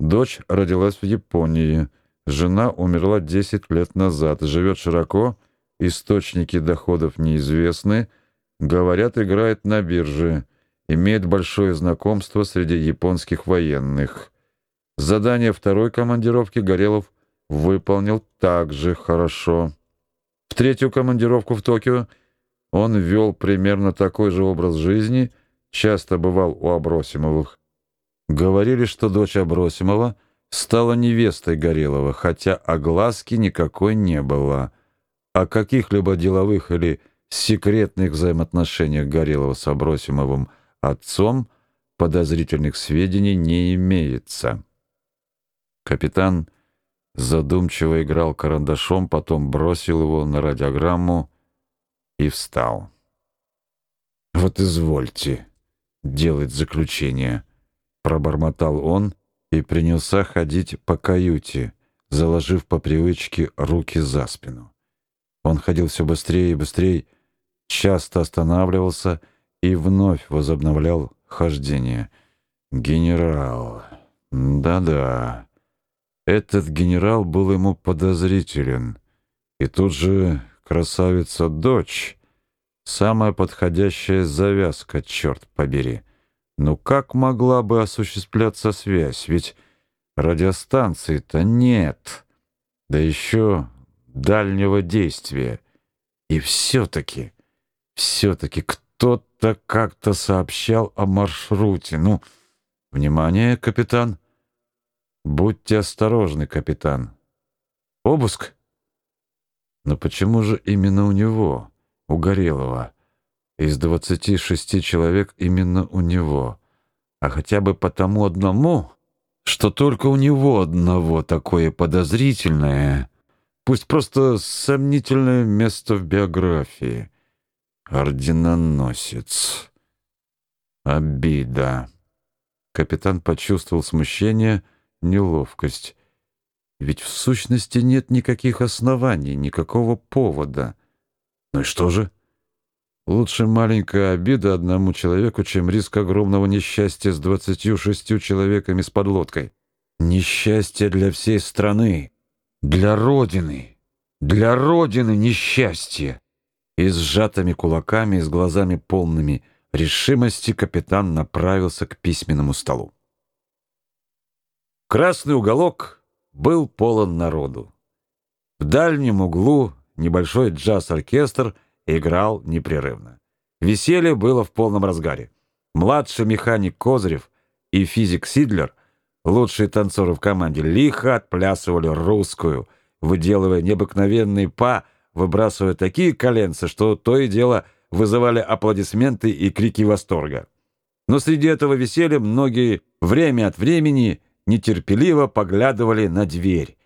Дочь родилась в Японии. Жена умерла 10 лет назад. Живет широко, источники доходов неизвестны. Говорят, играет на бирже. Имеет большое знакомство среди японских военных. Задание второй командировки Горелов выполнил также хорошо. В третью командировку в Токио он вел примерно такой же образ жизни, часто бывал у Абросимовых. Говорили, что дочь Абросимова стала невестой Горелова, хотя огласки никакой не было. О каких-либо деловых или секретных взаимоотношениях Горелова с Абросимовым отцом подозрительных сведений не имеется. Капитан задумчиво играл карандашом, потом бросил его на радиограмму и встал. «Вот извольте делать заключение», — пробормотал он и принялся ходить по каюте, заложив по привычке руки за спину. Он ходил все быстрее и быстрее, часто останавливался и вновь возобновлял хождение. «Генерал, да-да». Этот генерал был ему подозрителен. И тут же красавица-дочь. Самая подходящая завязка, черт побери. Ну как могла бы осуществляться связь? Ведь радиостанции-то нет. Да еще дальнего действия. И все-таки, все-таки кто-то как-то сообщал о маршруте. Ну, внимание, капитан. Будьте осторожны, капитан. Обыск? Но почему же именно у него, у Горелого? Из двадцати шести человек именно у него. А хотя бы потому одному, что только у него одного такое подозрительное, пусть просто сомнительное место в биографии. Орденоносец. Обида. Капитан почувствовал смущение, неловкость. Ведь в сущности нет никаких оснований, никакого повода. Ну и что же? Лучше маленькая обида одному человеку, чем риск огромного несчастья с двадцатью шестью человеками с подлодкой. Несчастье для всей страны, для Родины, для Родины несчастье. И с сжатыми кулаками и с глазами полными решимости капитан направился к письменному столу. Красный уголок был полон народу. В дальнем углу небольшой джаз-оркестр играл непрерывно. Веселье было в полном разгаре. Младший механик Козырев и физик Сидлер, лучшие танцоры в команде, лихо отплясывали русскую, выделывая необыкновенные па, выбрасывая такие коленцы, что то и дело вызывали аплодисменты и крики восторга. Но среди этого веселья многие время от времени нетерпеливо поглядывали на дверь.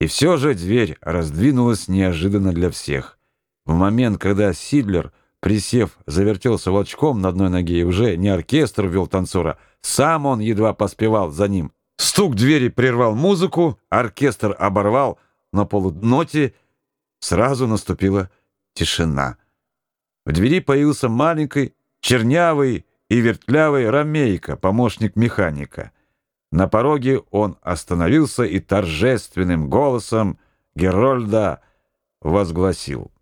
И все же дверь раздвинулась неожиданно для всех. В момент, когда Сидлер, присев, завертелся волчком на одной ноге и уже не оркестр вел танцора, сам он едва поспевал за ним. Стук двери прервал музыку, оркестр оборвал на полуноте, сразу наступила тишина. В двери появился маленький, чернявый и вертлявый Ромейко, помощник механика. На пороге он остановился и торжественным голосом Герольда возгласил.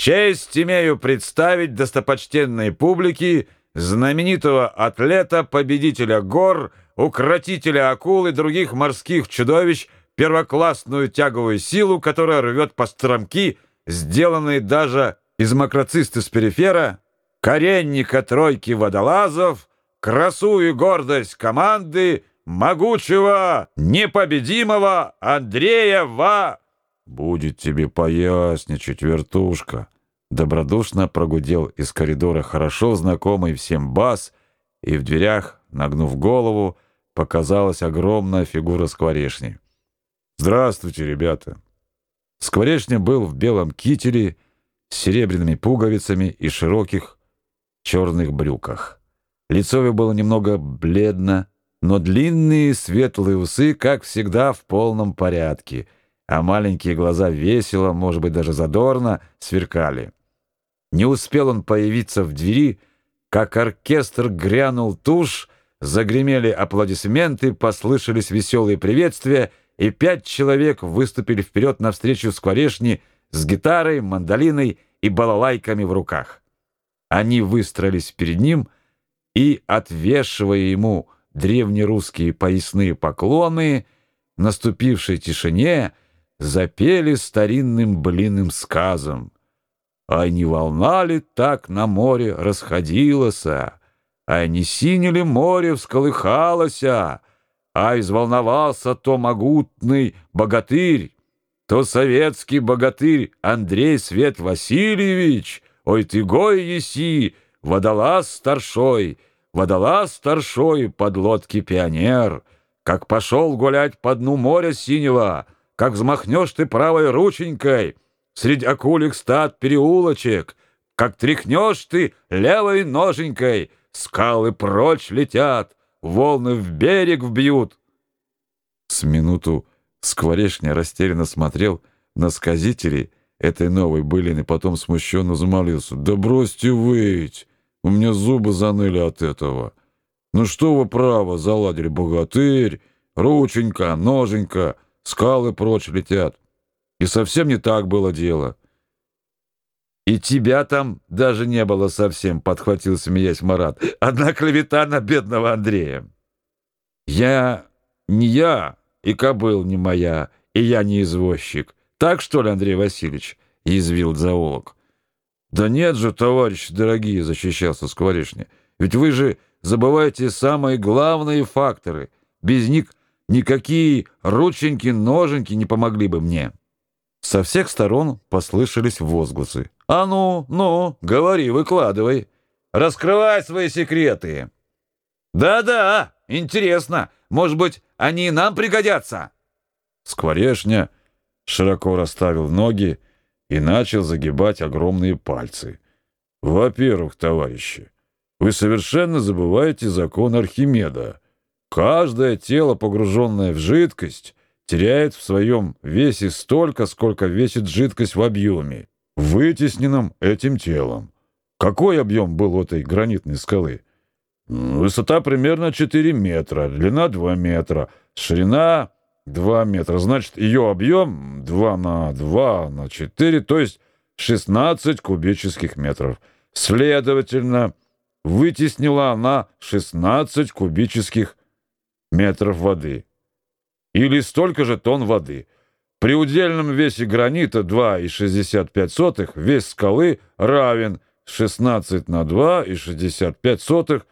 «Честь имею представить достопочтенной публике знаменитого атлета, победителя гор, укротителя акул и других морских чудовищ, первоклассную тяговую силу, которая рвет постромки, сделанные даже из макроцисты с перифера, коренника тройки водолазов, красу и гордость команды могучего, непобедимого Андрея Ва... «Будет тебе поясничать, вертушка!» Добродушно прогудел из коридора хорошо знакомый всем бас, и в дверях, нагнув голову, показалась огромная фигура скворечни. «Здравствуйте, ребята!» Скворечня был в белом кителе с серебряными пуговицами и широких черных брюках. Лицо его было немного бледно, но длинные светлые усы, как всегда, в полном порядке, а маленькие глаза весело, может быть, даже задорно сверкали. Не успел он появиться в двери, как оркестр грянул тушь, загремели аплодисменты, послышались веселые приветствия, и пять человек выступили вперед навстречу скворешни с гитарой, мандолиной и балалайками в руках. Они выстроились перед ним и, отвешивая ему древнерусские поясные поклоны, в наступившей тишине запели старинным блинным сказом. А не волна ли так на море расходилась, а не сине ли море всколыхалося, а изволновался то могутный богатырь, то советский богатырь Андрей Свет Васильевич, ой ты гой еси, водолаз старшой, водолаз старшой под лодки пионер, как пошел гулять по дну моря синего, как взмахнешь ты правой рученькой, среди акулик стад переулочек, как тряхнешь ты левой ноженькой, скалы прочь летят, волны в берег вбьют. С минуту Скворечня растерянно смотрел на сказителей этой новой былины, потом смущенно замолился. «Да бросьте выть! У меня зубы заныли от этого. Ну что вы право заладили, богатырь, рученька, ноженька, скалы прочь летят. И совсем не так было дело». «И тебя там даже не было совсем», — подхватил, смеясь Марат. «Одна клевета на бедного Андрея». «Я... не я, и кобыл не моя, и я не извозчик. Так что ли, Андрей Васильевич?» — язвил зоолог. «Да нет же, товарищи дорогие», — защищался Скворечня. «Ведь вы же забываете самые главные факторы. Без них никакие рученьки-ноженьки не помогли бы мне». Со всех сторон послышались возгласы. «А ну, ну, говори, выкладывай. Раскрывай свои секреты». «Да-да, интересно. Может быть, они и нам пригодятся?» Скворешня широко расставил ноги и начал загибать огромные пальцы. «Во-первых, товарищи, вы совершенно забываете закон Архимеда. Каждое тело, погруженное в жидкость, теряет в своем весе столько, сколько весит жидкость в объеме, вытесненном этим телом. Какой объем был у этой гранитной скалы? Высота примерно 4 метра, длина 2 метра, ширина 2 метра. Значит, ее объем 2 на 2 на 4, то есть 16 кубических метров. Следовательно, вытеснила она 16 кубических метров воды. Или столько же тонн воды. При удельном весе гранита 2,65 вес скалы равен 16 на 2,65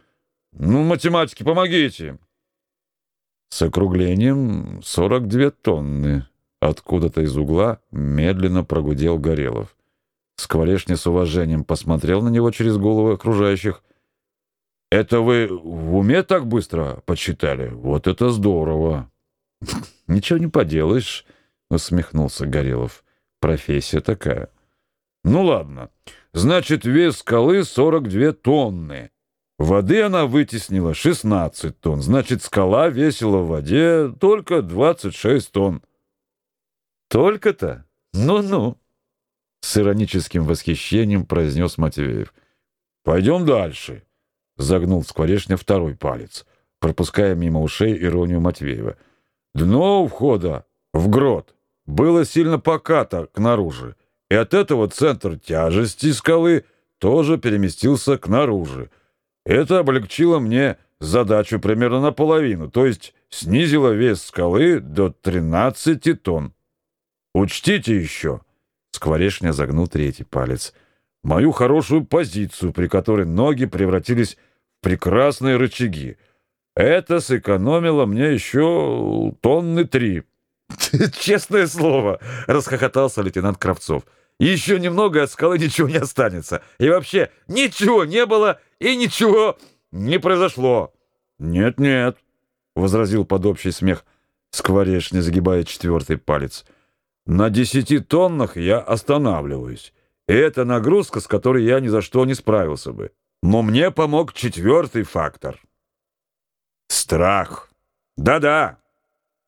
ну, математики, помогите. С округлением 42 тонны. Откуда-то из угла медленно прогудел Горелов. Скворечня с уважением посмотрел на него через головы окружающих. «Это вы в уме так быстро подсчитали? Вот это здорово!» «Ничего не поделаешь», — усмехнулся Горелов. «Профессия такая». «Ну ладно. Значит, вес скалы 42 тонны. Воды она вытеснила 16 тонн, значит, скала весила в воде только 26 тонн. Только-то? Ну-ну. С ироническим восхищением произнес Матвеев. Пойдем дальше. Загнул Скворечня второй палец, пропуская мимо ушей иронию Матвеева. Дно у входа в грот было сильно покато к наружу, и от этого центр тяжести скалы тоже переместился к наружу. Это облегчило мне задачу примерно наполовину, то есть снизило вес скалы до 13 тонн. Учтите еще, Скворечня загнул третий палец, мою хорошую позицию, при которой ноги превратились прекрасные рычаги. Это сэкономило мне еще тонны три. Честное слово, расхохотался лейтенант Кравцов. Еще немного от скалы ничего не останется. И вообще ничего не было и ничего не произошло. Нет-нет, возразил под общий смех Скворечный, загибая четвертый палец. На десяти тоннах я останавливаюсь. И это нагрузка, с которой я ни за что не справился бы. Но мне помог четвертый фактор. Страх. Да-да.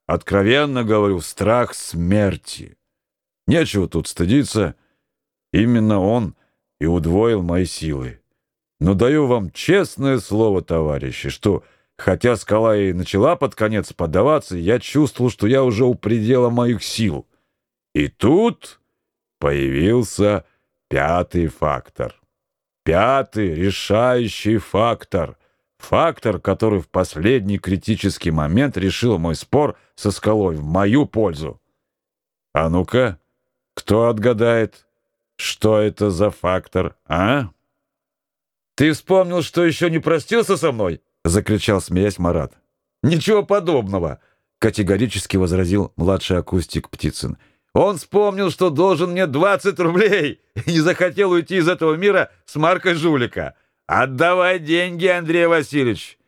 Откровенно говорю, страх смерти. Нечего тут стыдиться. Именно он и удвоил мои силы. Но даю вам честное слово, товарищи, что Хотя скала и начала под конец поддаваться, я чувствовал, что я уже у предела моих сил. И тут появился пятый фактор. Пятый решающий фактор. Фактор, который в последний критический момент решил мой спор со скалой в мою пользу. А ну-ка, кто отгадает, что это за фактор, а? Ты вспомнил, что еще не простился со мной? закричал, смеясь Марат. Ничего подобного, категорически возразил младший акустик Птицын. Он вспомнил, что должен мне 20 рублей и не захотел уйти из этого мира с маркой жулика. Отдавай деньги, Андрей Васильевич.